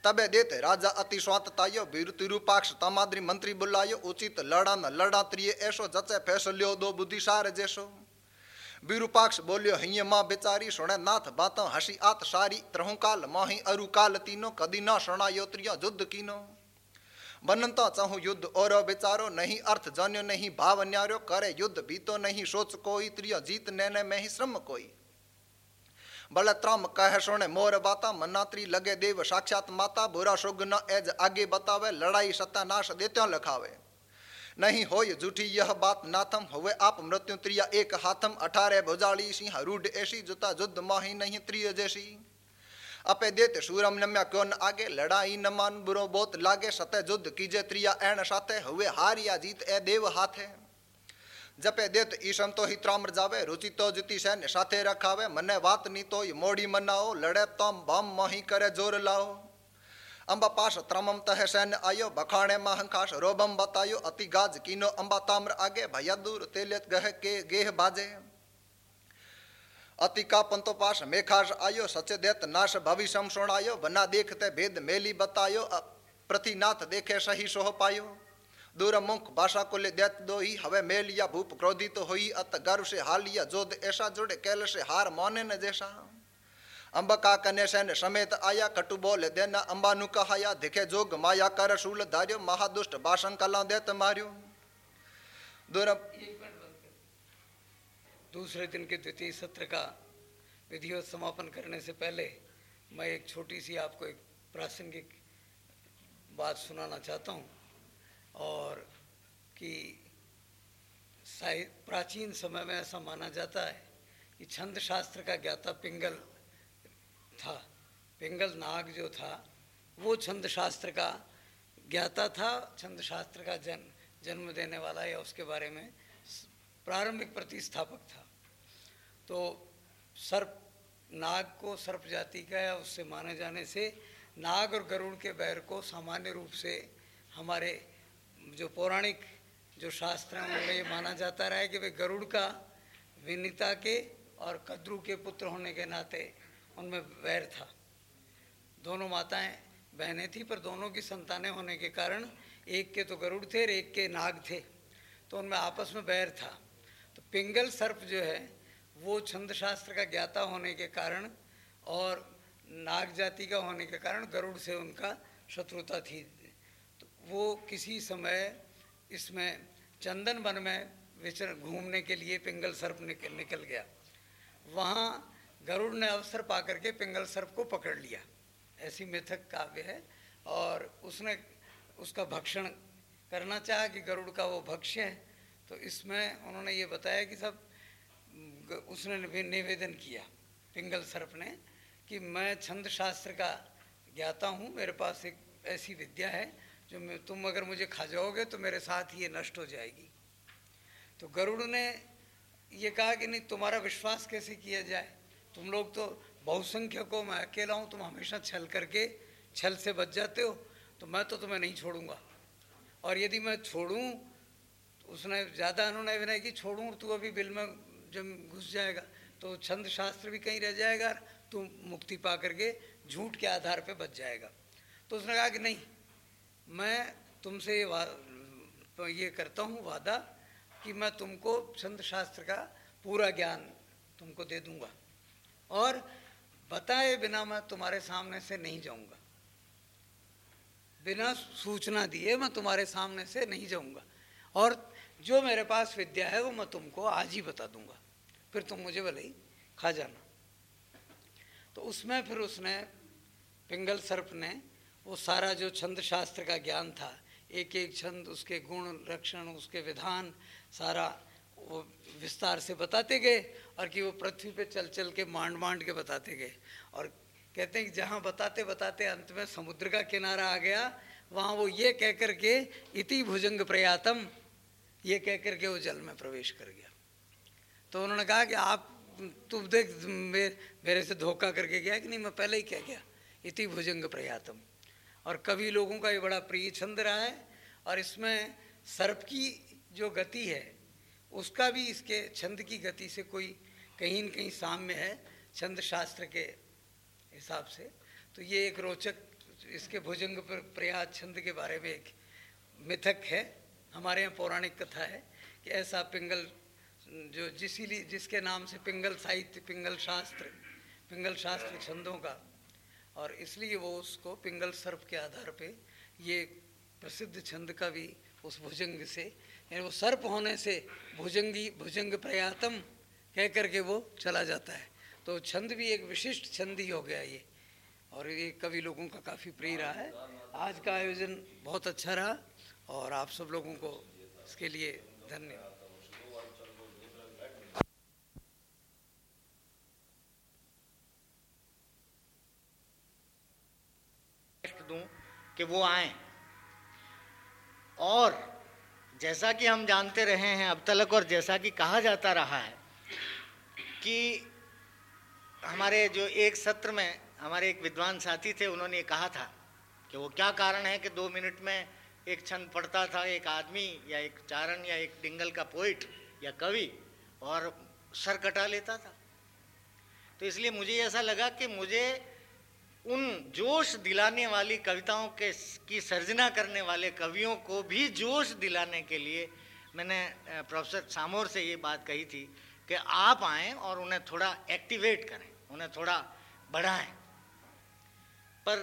तबे देते राजा अति स्वात तायो, वीर तिरुपाक्ष तमाद्री मंत्री बुलायो, उचित लड़ा न लड़ा त्रिय ऐसो जचे फैसल्यो दो बुद्धिसार जैसो विरूपाक्ष बोलियो हिय माँ बेचारी सुने नाथ बात हसी आत सारी त्रहु काल माही अरु काल तीनो कदी न सुनायो त्रिय युद्ध कीनो बनंता चाहू युद्ध और बेचारो नहीं अर्थ जान्यो नहीं भाव न्यारो करे युद्ध भी तो नहीं सोच कोई त्रिय जीत नेने में ही श्रम कोई बलत्राम कह सोने मोर बाता मनात्री लगे देव साक्षात माता बुरा शुग न एज आगे बतावे लड़ाई सत्यानाश देत्यो लखावे नहीं हो झूठी, यह बात नाथम हुए आप मृत्यु त्रिया, एक हाथम अठारे भुजाली सिंह रूढ़ ऐसी, जुता जुद्ध माही नहीं त्रिय जैसी। अपे देत सूरम नम्या क्यों आगे, लड़ाई न मान बुरो बोत लागे सते जुद्ध कीजे त्रिया एण साथे हुए हार या जीत ए देव हाथे। जपे देत ईशम तो ही त्राम्र जावे, रुचि तो जुति सैन्य साथे रखावे, मने वात नी तो मोड़ी मनाओ, लड़े तो बम मही करे ज़ोर लाओ। अंबा पास त्रमम तह सैन्य आयो बखाणे महंकाश रोबम बतायो, अति गाज कीनो अंबा ताम्र आगे, भैया दूर तेलियत गह के गेह बाजे। अति का पंतो पास मेखास आयो सच देत नाश भविष्यम सुनायो बना देखते भेद मेली बतायो प्रतिनाथ देखे सही सोह पायो। दूर मुख भाषा को ले दैत दो ही हवे मेलिया भूप क्रोधित तो होई, अत गर्व से हालिया जोध ऐसा जुड़े कैल से हार मौने न जैसा। अंब का कने सैन समेत आया कटु बोल देना अंबा नु कहाया, दिखे जोग माया कर शूल धार्यो महादुष्ट भाषण कला देत मार्यो। दूर दूसरे दिन के द्वितीय सत्र का विधिवत समापन करने से पहले मैं एक छोटी सी आपको एक प्रासंगिक बात सुनाना चाहता हूँ और कि प्राचीन समय में ऐसा माना जाता है कि छंद शास्त्र का ज्ञाता पिंगल था। पिंगल नाग जो था, वो छंद शास्त्र का ज्ञाता था छंद शास्त्र का जन, जन्म देने वाला या उसके बारे में प्रारंभिक प्रतिस्थापक था। तो सर्प नाग को सर्प जाति का या उससे माने जाने से नाग और गरुड़ के बैर को सामान्य रूप से हमारे जो पौराणिक जो शास्त्र हैं, उनमें ये माना जाता रहा है कि वे गरुड़ का, विनीता के और कद्रू के पुत्र होने के नाते उनमें वैर था। दोनों माताएँ बहनें थी, पर दोनों की संतानें होने के कारण एक के तो गरुड़ थे और एक के नाग थे। तो उनमें आपस में बैर था। तो पिंगल सर्प जो है, वो छंद शास्त्र का ज्ञाता होने के कारण और नाग जाति का होने के कारण गरुड़ से उनका शत्रुता थी। तो वो किसी समय इसमें चंदन वन में विचर घूमने के लिए पिंगल सर्प निकल निकल गया। वहाँ गरुड़ ने अवसर पा करके पिंगल सर्प को पकड़ लिया। ऐसी मिथक काव्य है और उसने उसका भक्षण करना चाहा कि गरुड़ का वो भक्ष्य है। तो इसमें उन्होंने ये बताया कि सब उसने भी निवेदन किया पिंगल सर्प ने कि मैं छंद शास्त्र का ज्ञाता हूँ, मेरे पास एक ऐसी विद्या है जो तुम अगर मुझे खा जाओगे तो मेरे साथ ही ये नष्ट हो जाएगी। तो गरुड़ ने ये कहा कि नहीं, तुम्हारा विश्वास कैसे किया जाए? तुम लोग तो बहुसंख्यकों मैं अकेला हूँ, तुम हमेशा छल करके छल से बच जाते हो तो मैं तो तुम्हें नहीं छोड़ूँगा। और यदि मैं छोड़ूं तो उसने, ज़्यादा अनुनय विनय की छोड़ूं तू अभी बिल में जब घुस जाएगा तो छंद शास्त्र भी कहीं रह जाएगा तू मुक्ति पा करके झूठ के आधार पर बच जाएगा। तो उसने कहा कि नहीं, मैं तुमसे ये ये करता हूँ वादा कि मैं तुमको छंद शास्त्र का पूरा ज्ञान तुमको दे दूँगा। और बताए बिना मैं तुम्हारे सामने से नहीं जाऊँगा। बिना सूचना दिए मैं तुम्हारे सामने से नहीं जाऊँगा। और जो मेरे पास विद्या है, वो मैं तुमको आज ही बता दूँगा। फिर तुम मुझे भले ही खा जाना। तो उसमें फिर उसने पिंगल सर्प ने वो सारा जो छंद शास्त्र का ज्ञान था एक एक छंद, उसके गुण रक्षण उसके विधान, सारा वो विस्तार से बताते गए और कि वो पृथ्वी पे चल चल के मांड मांड के बताते गए। और कहते हैं कि जहाँ बताते बताते अंत में समुद्र का किनारा आ गया, वहाँ वो ये कह कर के, इति भुजंग प्रयातम, ये कह कर के वो जल में प्रवेश कर गया। तो उन्होंने कहा कि आप तुम देख मेरे से धोखा करके गया कि नहीं, मैं पहले ही कह गया, इति भुजंग प्रयातम। और कवि लोगों का ये बड़ा प्रिय छंद रहा है। और इसमें सर्प की जो गति है उसका भी इसके छंद की गति से कोई कहीं न कहीं साम्य है, छंद शास्त्र के हिसाब से। तो ये एक रोचक, इसके भुजंग पर, प्रयास छंद के बारे में एक मिथक है। हमारे यहाँ पौराणिक कथा है कि ऐसा पिंगल, जो जिसीली, जिसके नाम से पिंगल साहित्य, पिंगल शास्त्र पिंगल शास्त्र छंदों का, और इसलिए वो उसको पिंगल सर्प के आधार पे ये प्रसिद्ध छंद का भी उस भुजंग से यानी वो सर्प होने से भुजंगी, भुजंग प्रयातम कह करके वो चला जाता है। तो छंद भी एक विशिष्ट छंद ही हो गया ये। और ये कवि लोगों का काफ़ी प्रिय रहा है। आज का आयोजन बहुत अच्छा रहा और आप सब लोगों को इसके लिए धन्यवाद। कि वो आए। और जैसा कि हम जानते रहे हैं अब तक और जैसा कि कहा जाता रहा है कि हमारे जो एक सत्र में हमारे एक विद्वान साथी थे, उन्होंने कहा था कि वो क्या कारण है कि दो मिनट में एक छंद पढ़ता था, एक आदमी या एक चारण या एक डिंगल का पोइट या कवि, और सर कटा लेता था। तो इसलिए मुझे ऐसा लगा कि मुझे उन जोश दिलाने वाली कविताओं के की सर्जना करने वाले कवियों को भी जोश दिलाने के लिए मैंने प्रोफेसर सामोर से ये बात कही थी कि आप आएँ और उन्हें थोड़ा एक्टिवेट करें, उन्हें थोड़ा बढ़ाएँ। पर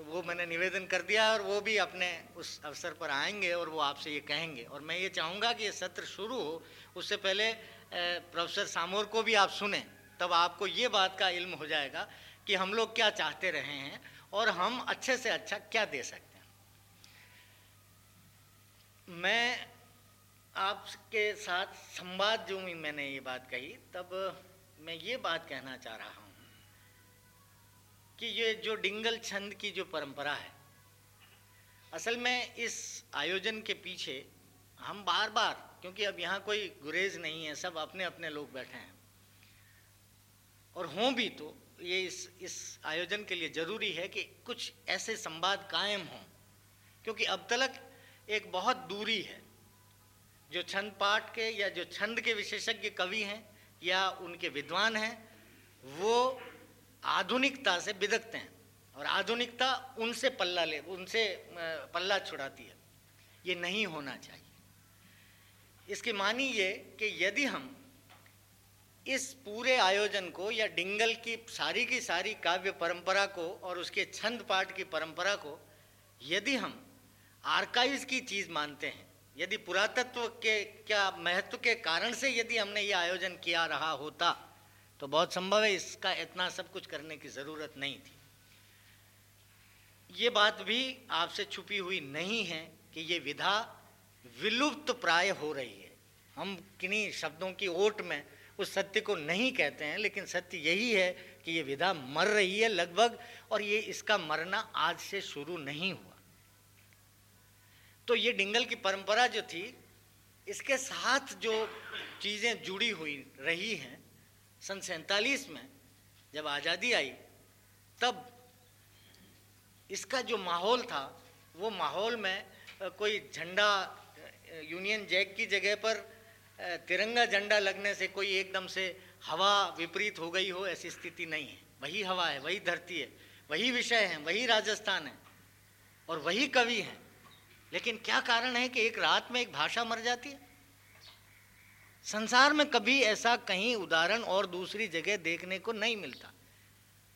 वो मैंने निवेदन कर दिया और वो भी अपने उस अवसर पर आएँगे और वो आपसे ये कहेंगे। और मैं ये चाहूँगा कि ये सत्र शुरू हो, उससे पहले प्रोफेसर सामोर को भी आप सुने, तब आपको ये बात का इल्म हो जाएगा कि हम लोग क्या चाहते रहे हैं और हम अच्छे से अच्छा क्या दे सकते हैं। मैं आपके साथ संवाद जो भी मैंने ये बात कही, तब मैं ये बात कहना चाह रहा हूँ कि ये जो डिंगल छंद की जो परंपरा है, असल में इस आयोजन के पीछे हम बार बार क्योंकि अब यहाँ कोई गुरेज नहीं है, सब अपने अपने लोग बैठे हैं, और हों भी तो ये इस इस आयोजन के लिए ज़रूरी है कि कुछ ऐसे संवाद कायम हों, क्योंकि अब तक एक बहुत दूरी है। जो छंद पाठ के या जो छंद के विशेषज्ञ कवि हैं या उनके विद्वान हैं, वो आधुनिकता से बिदकते हैं और आधुनिकता उनसे पल्ला ले, उनसे पल्ला छुड़ाती है। ये नहीं होना चाहिए। इसकी मानी ये कि यदि हम इस पूरे आयोजन को या डिंगल की सारी की सारी काव्य परंपरा को और उसके छंद पाठ की परंपरा को यदि हम आर्काइव्स की चीज़ मानते हैं, यदि पुरातत्व के क्या महत्व के कारण से यदि हमने ये आयोजन किया रहा होता तो बहुत संभव है इसका इतना सब कुछ करने की ज़रूरत नहीं थी। ये बात भी आपसे छुपी हुई नहीं है कि ये विधा विलुप्त प्राय हो रही है। हम किन्हीं शब्दों की ओट में उस सत्य को नहीं कहते हैं, लेकिन सत्य यही है कि ये विधा मर रही है लगभग, और ये इसका मरना आज से शुरू नहीं हुआ। तो ये डिंगल की परंपरा जो थी, इसके साथ जो चीज़ें जुड़ी हुई रही हैं, सन सैतालीस में जब आज़ादी आई, तब इसका जो माहौल था, वो माहौल में कोई झंडा यूनियन जैक की जगह पर तिरंगा झंडा लगने से कोई एकदम से हवा विपरीत हो गई हो, ऐसी स्थिति नहीं है। वही हवा है, वही धरती है, वही विषय है, वही राजस्थान है और वही कवि हैं। लेकिन क्या कारण है कि एक रात में एक भाषा मर जाती है? संसार में कभी ऐसा कहीं उदाहरण और दूसरी जगह देखने को नहीं मिलता।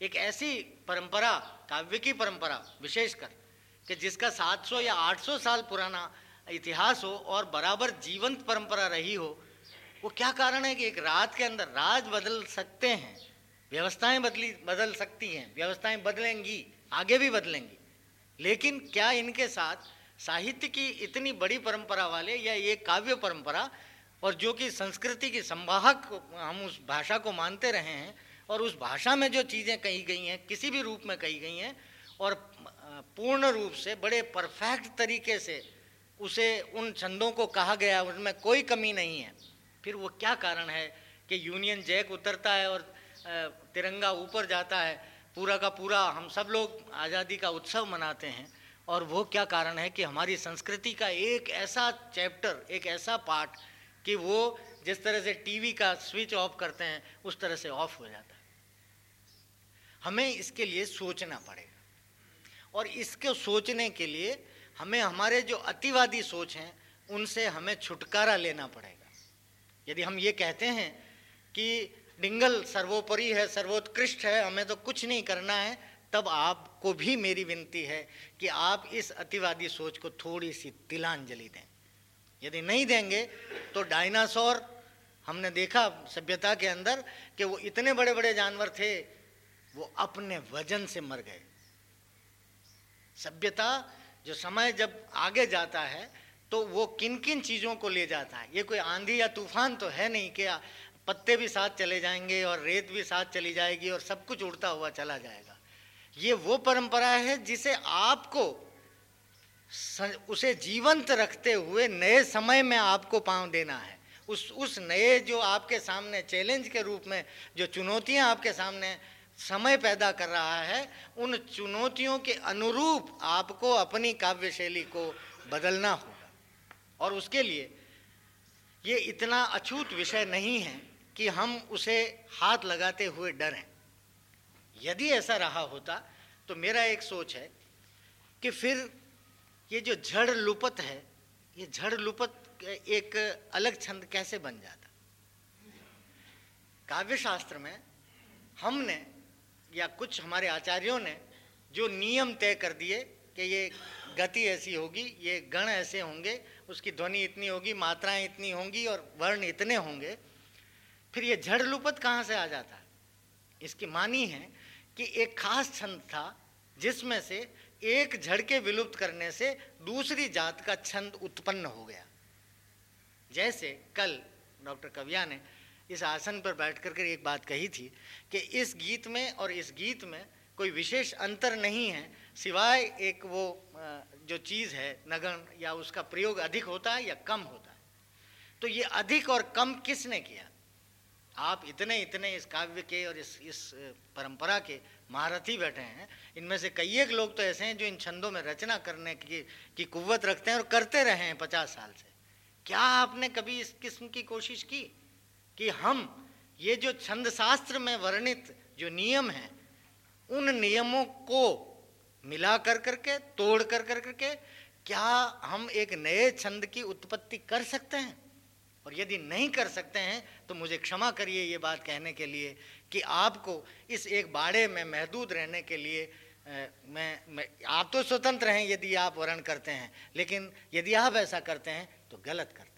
एक ऐसी परंपरा, काव्य की परंपरा, विशेषकर कि जिसका 700 या 800 साल पुराना इतिहास हो और बराबर जीवंत परंपरा रही हो, वो क्या कारण है कि एक रात के अंदर राज बदल सकते हैं? व्यवस्थाएँ बदली, बदल सकती हैं, व्यवस्थाएँ बदलेंगी, आगे भी बदलेंगी। लेकिन क्या इनके साथ साहित्य की इतनी बड़ी परंपरा वाले या ये काव्य परंपरा और जो कि संस्कृति की संवाहक हम उस भाषा को मानते रहे हैं और उस भाषा में जो चीज़ें कही गई हैं, किसी भी रूप में कही गई हैं और पूर्ण रूप से बड़े परफेक्ट तरीके से उसे उन छंदों को कहा गया, उनमें कोई कमी नहीं है। फिर वो क्या कारण है कि यूनियन जैक उतरता है और तिरंगा ऊपर जाता है? पूरा का पूरा हम सब लोग आज़ादी का उत्सव मनाते हैं और वो क्या कारण है कि हमारी संस्कृति का एक ऐसा चैप्टर, एक ऐसा पार्ट कि वो जिस तरह से टीवी का स्विच ऑफ़ करते हैं, उस तरह से ऑफ़ हो जाता है। हमें इसके लिए सोचना पड़ेगा और इसको सोचने के लिए हमें हमारे जो अतिवादी सोच हैं, उनसे हमें छुटकारा लेना पड़ेगा। यदि हम ये कहते हैं कि डिंगल सर्वोपरि है, सर्वोत्कृष्ट है, हमें तो कुछ नहीं करना है, तब आपको भी मेरी विनती है कि आप इस अतिवादी सोच को थोड़ी सी तिलांजलि दें। यदि नहीं देंगे तो डायनासोर, हमने देखा सभ्यता के अंदर कि वो इतने बड़े बड़े जानवर थे, वो अपने वज़न से मर गए। सभ्यता जो समय जब आगे जाता है तो वो किन किन चीज़ों को ले जाता है? ये कोई आंधी या तूफ़ान तो है नहीं कि पत्ते भी साथ चले जाएँगे और रेत भी साथ चली जाएगी और सब कुछ उड़ता हुआ चला जाएगा। ये वो परंपरा है जिसे आपको उसे जीवंत रखते हुए नए समय में आपको पाँव देना है। उस उस नए जो आपके सामने चैलेंज के रूप में, जो चुनौतियाँ आपके सामने समय पैदा कर रहा है, उन चुनौतियों के अनुरूप आपको अपनी काव्य शैली को बदलना होगा। और उसके लिए ये इतना अछूत विषय नहीं है कि हम उसे हाथ लगाते हुए डरें यदि ऐसा रहा होता तो मेरा एक सोच है कि फिर ये जो झड़ लुपत है, ये झड़ लुपत एक अलग छंद कैसे बन जाता? काव्य शास्त्र में हमने या कुछ हमारे आचार्यों ने जो नियम तय कर दिए कि ये गति ऐसी होगी, ये गण ऐसे होंगे, उसकी ध्वनि इतनी होगी, मात्राएँ इतनी होंगी और वर्ण इतने होंगे, फिर ये झड़ लुपत कहाँ से आ जाता? इसकी मानी है कि एक खास छंद था जिसमें से एक झड़ के विलुप्त करने से दूसरी जात का छंद उत्पन्न हो गया। जैसे कल डॉक्टर कविया ने इस आसन पर बैठ कर एक बात कही थी कि इस गीत में और इस गीत में कोई विशेष अंतर नहीं है, सिवाय एक वो जो चीज़ है नगन या उसका प्रयोग अधिक होता है या कम होता है। तो ये अधिक और कम किसने किया? आप इतने इतने इस काव्य के और इस इस परंपरा के महारथी बैठे हैं। इनमें से कई एक लोग तो ऐसे हैं जो इन छंदों में रचना करने की की कुव्वत रखते हैं और करते रहे हैं पचास साल से। क्या आपने कभी इस किस्म की कोशिश की? कि हम ये जो छंद शास्त्र में वर्णित जो नियम हैं उन नियमों को मिला कर करके तोड़ कर कर करके क्या हम एक नए छंद की उत्पत्ति कर सकते हैं? और यदि नहीं कर सकते हैं तो मुझे क्षमा करिए ये बात कहने के लिए कि आपको इस एक बाड़े में महदूद रहने के लिए मैं, मैं आप तो स्वतंत्र हैं यदि आप वर्ण करते हैं लेकिन यदि आप ऐसा करते हैं तो गलत करते हैं।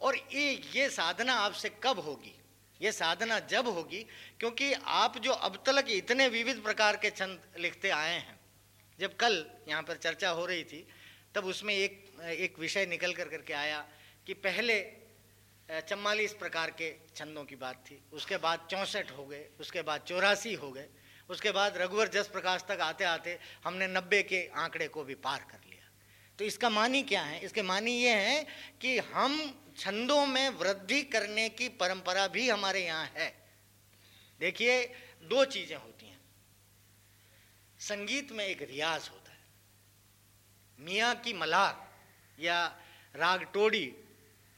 और ये ये साधना आपसे कब होगी? ये साधना जब होगी? क्योंकि आप जो अब तक इतने विविध प्रकार के छंद लिखते आए हैं, जब कल यहाँ पर चर्चा हो रही थी, तब उसमें एक एक विषय निकल कर करके आया कि पहले चम्वालीस प्रकार के छंदों की बात थी, उसके बाद चौंसठ हो गए, उसके बाद चौरासी हो गए, उसके बाद रघुवर जस प्रकाश तक आते आते हमने नब्बे के आंकड़े को भी पार कर लिया। तो इसका मानी क्या है? इसके मानी ये है कि हम छंदों में वृद्धि करने की परंपरा भी हमारे यहाँ है। देखिए, दो चीज़ें होती हैं। संगीत में एक रियाज होता है। मियाँ की मलार या राग टोड़ी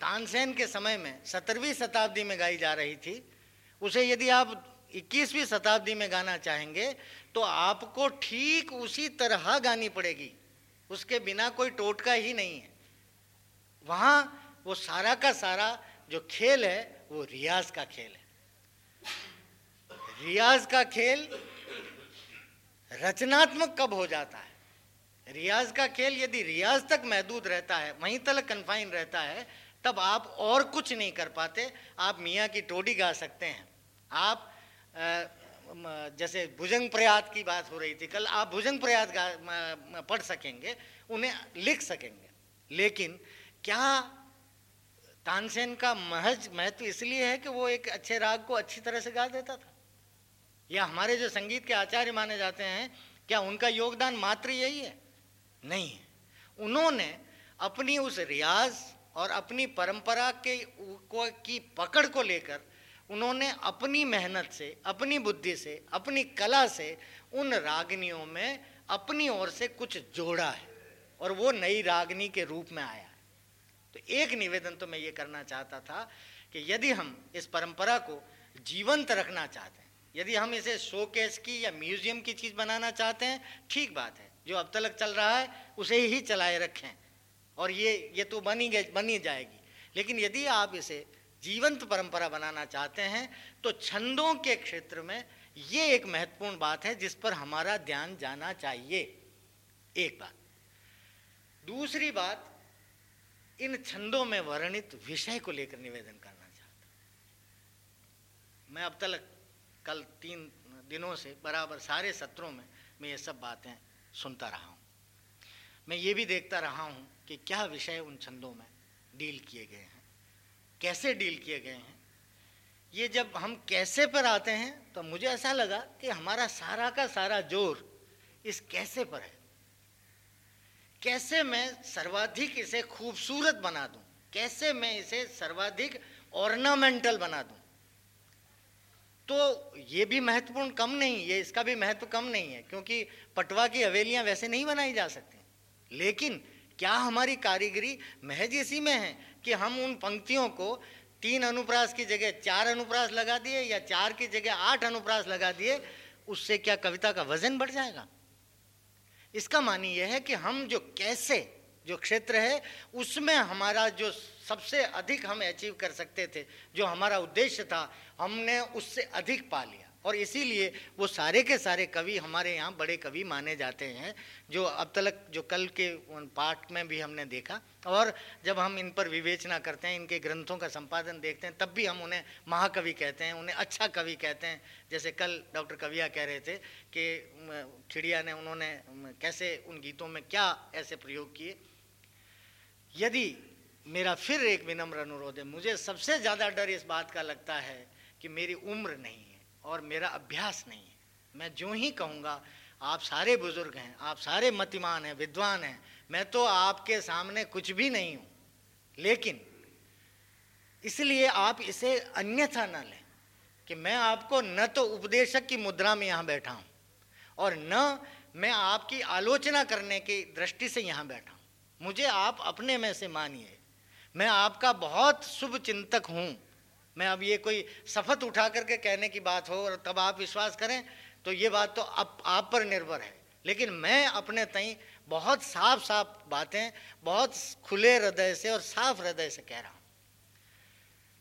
तानसेन के समय में सत्रहवीं शताब्दी में गाई जा रही थी। उसे यदि आप 21वीं शताब्दी में गाना चाहेंगे तो आपको ठीक उसी तरह गानी पड़ेगी। उसके बिना कोई टोटका ही नहीं है। वहाँ वो सारा का सारा जो खेल है, वो रियाज का खेल है। रियाज का खेल रचनात्मक कब हो जाता है? रियाज का खेल यदि रियाज तक महदूद रहता है, वहीं तक कन्फाइन रहता है, तब आप और कुछ नहीं कर पाते। आप मियाँ की टोडी गा सकते हैं। आप जैसे भुजंग प्रयात की बात हो रही थी, कल आप भुजंग प्रयात गा पढ़ सकेंगे, उन्हें लिख सकेंगे। लेकिन क्या तानसेन का महज महत्व इसलिए है कि वो एक अच्छे राग को अच्छी तरह से गा देता था। या हमारे जो संगीत के आचार्य माने जाते हैं, क्या उनका योगदान मात्र यही है? नहीं। है उन्होंने अपनी उस रियाज और अपनी परंपरा के को, की पकड़ को लेकर उन्होंने अपनी मेहनत से, अपनी बुद्धि से, अपनी कला से उन रागनियों में अपनी ओर से कुछ जोड़ा है और वो नई रागनी के रूप में आया है। तो एक निवेदन तो मैं ये करना चाहता था कि यदि हम इस परंपरा को जीवंत रखना चाहते हैं, यदि हम इसे शोकेस की या म्यूज़ियम की चीज़ बनाना चाहते हैं, ठीक बात है, जो अब तक चल रहा है, उसे ही चलाए रखें और ये ये तो बनी गई, बनी जाएगी। लेकिन यदि आप इसे जीवंत परंपरा बनाना चाहते हैं तो छंदों के क्षेत्र में ये एक महत्वपूर्ण बात है जिस पर हमारा ध्यान जाना चाहिए। एक बात। दूसरी बात इन छंदों में वर्णित विषय को लेकर निवेदन करना चाहता मैं अब तक कल तीन दिनों से बराबर सारे सत्रों में मैं ये सब बातें सुनता रहा हूँ। मैं ये भी देखता रहा हूँ कि क्या विषय उन छंदों में डील किए गए हैं। कैसे डील किए गए हैं? ये जब हम कैसे पर आते हैं तो मुझे ऐसा लगा कि हमारा सारा का सारा ज़ोर इस कैसे पर है। कैसे मैं सर्वाधिक इसे खूबसूरत बना दूँ? कैसे मैं इसे सर्वाधिक ऑर्नामेंटल बना दूँ? तो ये भी महत्वपूर्ण कम नहीं, ये इसका भी महत्व कम नहीं है, क्योंकि पटवा की हवेलियाँ वैसे नहीं बनाई जा सकती। लेकिन क्या हमारी कारीगरी महज इसी में है कि हम उन पंक्तियों को तीन अनुप्रास की जगह चार अनुप्रास लगा दिए या चार की जगह आठ अनुप्रास लगा दिए, उससे क्या कविता का वज़न बढ़ जाएगा? इसका मानी यह है कि हम जो कैसे, जो क्षेत्र है, उसमें हमारा जो सबसे अधिक हम अचीव कर सकते थे, जो हमारा उद्देश्य था, हमने उससे अधिक पा लिया। और इसीलिए वो सारे के सारे कवि हमारे यहाँ बड़े कवि माने जाते हैं, जो अब तक जो कल के उन पाठ में भी हमने देखा। और जब हम इन पर विवेचना करते हैं, इनके ग्रंथों का संपादन देखते हैं, तब भी हम उन्हें महाकवि कहते हैं, उन्हें अच्छा कवि कहते हैं। जैसे कल डॉक्टर कविया कह रहे थे कि चिड़िया ने, उन्होंने कैसे उन गीतों में क्या ऐसे प्रयोग किए? यदि मेरा फिर एक विनम्र अनुरोध है, मुझे सबसे ज़्यादा डर इस बात का लगता है कि मेरी उम्र नहीं और मेरा अभ्यास नहीं है। मैं जो ही कहूँगा, आप सारे बुज़ुर्ग हैं, आप सारे मतिमान हैं, विद्वान हैं, मैं तो आपके सामने कुछ भी नहीं हूँ। लेकिन इसलिए आप इसे अन्यथा न लें कि मैं आपको न तो उपदेशक की मुद्रा में यहाँ बैठा हूँ और न मैं आपकी आलोचना करने की दृष्टि से यहाँ बैठा हूँ। मुझे आप अपने में से मानिए। मैं आपका बहुत शुभ चिंतक हूँ। मैं अब ये कोई शपथ उठा करके कहने की बात हो और तब आप विश्वास करें तो ये बात तो आप आप पर निर्भर है। लेकिन मैं अपने तई बहुत साफ़ साफ़ बातें, बहुत खुले हृदय से और साफ़ हृदय से कह रहा हूँ।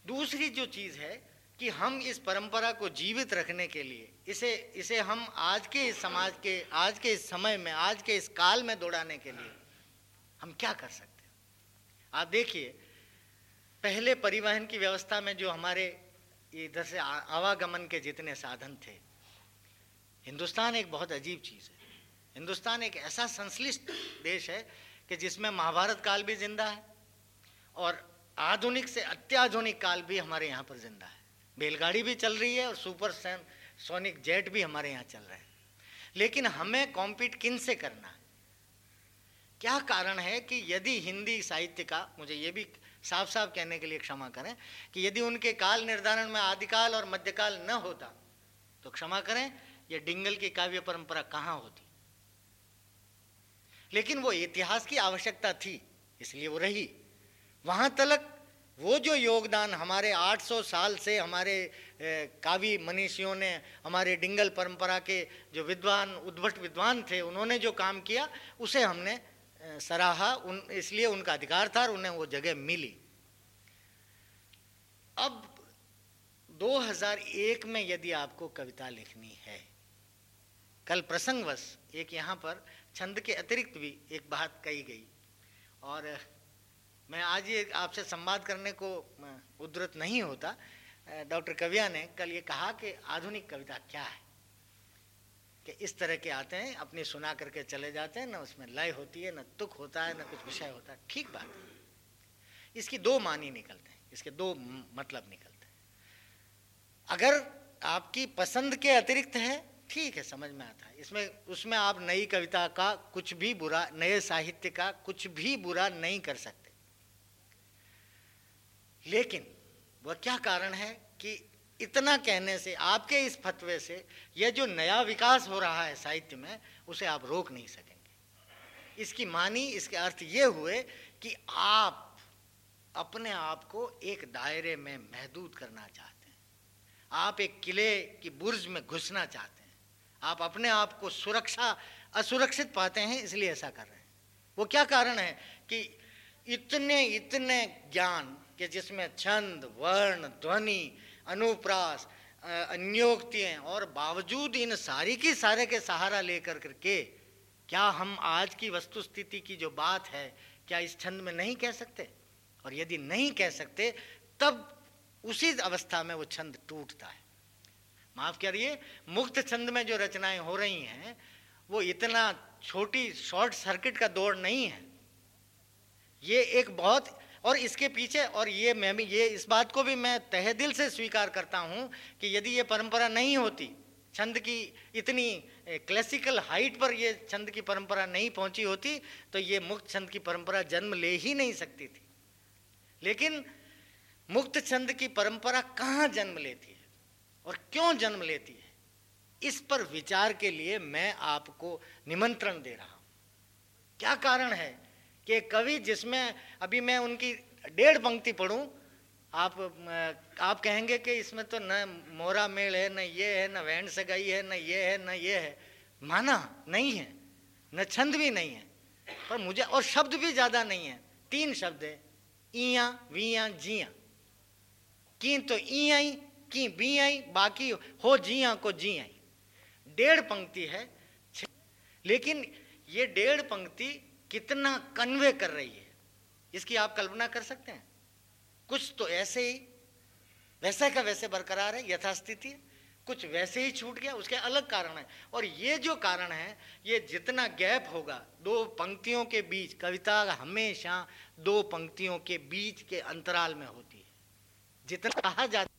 दूसरी जो चीज़ है कि हम इस परंपरा को जीवित रखने के लिए, इसे इसे हम आज के इस समाज के, आज के इस समय में, आज के इस काल में दौड़ाने के लिए हम क्या कर सकते हैं? आप देखिए पहले परिवहन की व्यवस्था में जो हमारे इधर से आवागमन के जितने साधन थे, हिंदुस्तान एक बहुत अजीब चीज़ है। हिंदुस्तान एक ऐसा संश्लिष्ट देश है कि जिसमें महाभारत काल भी ज़िंदा है और आधुनिक से अत्याधुनिक काल भी हमारे यहाँ पर ज़िंदा है। बैलगाड़ी भी चल रही है और सुपर सोनिक जेट भी हमारे यहाँ चल रहे हैं। लेकिन हमें कॉम्पीट किन से करना? है क्या कारण है कि यदि हिंदी साहित्य का, मुझे ये भी साफ़ साफ़ कहने के लिए क्षमा करें कि यदि उनके काल निर्धारण में आदिकाल और मध्यकाल न होता तो क्षमा करें ये डिंगल की काव्य परंपरा कहाँ होती? लेकिन वो इतिहास की आवश्यकता थी, इसलिए वो रही। वहाँ तलक वो जो योगदान हमारे 800 साल से हमारे काव्य मनीषियों ने, हमारे डिंगल परंपरा के जो विद्वान, उद्भट विद्वान थे, उन्होंने जो काम किया, उसे हमने सराहा, उन, इसलिए उनका अधिकार था और उन्हें वो जगह मिली। अब 2001 में यदि आपको कविता लिखनी है, कल प्रसंगवश एक यहाँ पर छंद के अतिरिक्त भी एक बात कही गई। और मैं आज ये आपसे संवाद करने को उद्धृत नहीं होता। डॉक्टर कविया ने कल ये कहा कि आधुनिक कविता क्या है? कि इस तरह के आते हैं, अपनी सुना करके चले जाते हैं, ना उसमें लय होती है, ना तुक होता है, ना कुछ विषय होता है। ठीक बात है। इसकी दो मानी निकलते हैं, इसके दो मतलब निकलते हैं। अगर आपकी पसंद के अतिरिक्त है, ठीक है, समझ में आता है। इसमें, उसमें आप नई कविता का कुछ भी बुरा, नए साहित्य का कुछ भी बुरा नहीं कर सकते। लेकिन, वह क्या कारण है कि इतना कहने से, आपके इस फतवे से, यह जो नया विकास हो रहा है साहित्य में, उसे आप रोक नहीं सकेंगे। इसकी मानी, इसके अर्थ ये हुए कि आप अपने आप को एक दायरे में महदूद करना चाहते हैं। आप एक किले की बुर्ज में घुसना चाहते हैं। आप अपने आप को सुरक्षा, असुरक्षित पाते हैं, इसलिए ऐसा कर रहे हैं। वो क्या कारण है कि इतने इतने ज्ञान के जिसमें छंद, वर्ण, ध्वनि अनुप्रास अन्योक्तियाँ और बावजूद इन सारी की सारे के सहारा लेकर करके क्या हम आज की वस्तु स्थिति की जो बात है, क्या इस छंद में नहीं कह सकते? और यदि नहीं कह सकते, तब उसी अवस्था में वो छंद टूटता है। माफ़ करिए, मुक्त छंद में जो रचनाएँ हो रही हैं, वो इतना छोटी शॉर्ट सर्किट का दौड़ नहीं है। ये एक बहुत और इसके पीछे, और ये मैं भी, ये इस बात को भी मैं तहे दिल से स्वीकार करता हूँ कि यदि ये परंपरा नहीं होती, छंद की इतनी क्लासिकल हाइट पर ये छंद की परंपरा नहीं पहुँची होती तो ये मुक्त छंद की परंपरा जन्म ले ही नहीं सकती थी। लेकिन मुक्त छंद की परंपरा कहाँ जन्म लेती है और क्यों जन्म लेती है, इस पर विचार के लिए मैं आपको निमंत्रण दे रहा हूँ। क्या कारण है कि कवि जिसमें अभी मैं उनकी डेढ़ पंक्ति पढ़ूं, आप आप कहेंगे कि इसमें तो न मोरा मेल है, न ये है, न वैन सगाई है, न ये है, न ये है। माना नहीं है, न छंद भी नहीं है, पर मुझे, और शब्द भी ज़्यादा नहीं है। तीन शब्द है इया विया, जिया। की तो ई आई की बी आई बाकी हो जिया को जी आई डेढ़ पंक्ति है लेकिन ये डेढ़ पंक्ति कितना कन्वे कर रही है? इसकी आप कल्पना कर सकते हैं। कुछ तो ऐसे ही, वैसे का वैसे बरकरार है, यथास्थिति कुछ वैसे ही छूट गया, उसके अलग कारण है। और ये जो कारण है, ये जितना गैप होगा, दो पंक्तियों के बीच, कविता हमेशा दो पंक्तियों के बीच के अंतराल में होती है। जितना कहा जाता